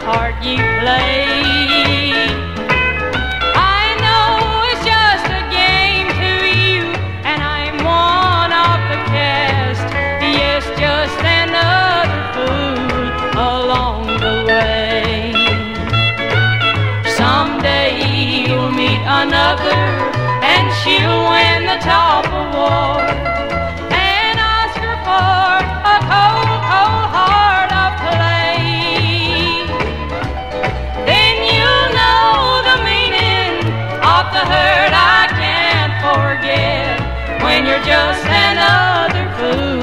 part you play. I know it's just a game to you, and I'm one of the cast. Yes, just another fool along the way. Someday you'll meet another. you're just another fool.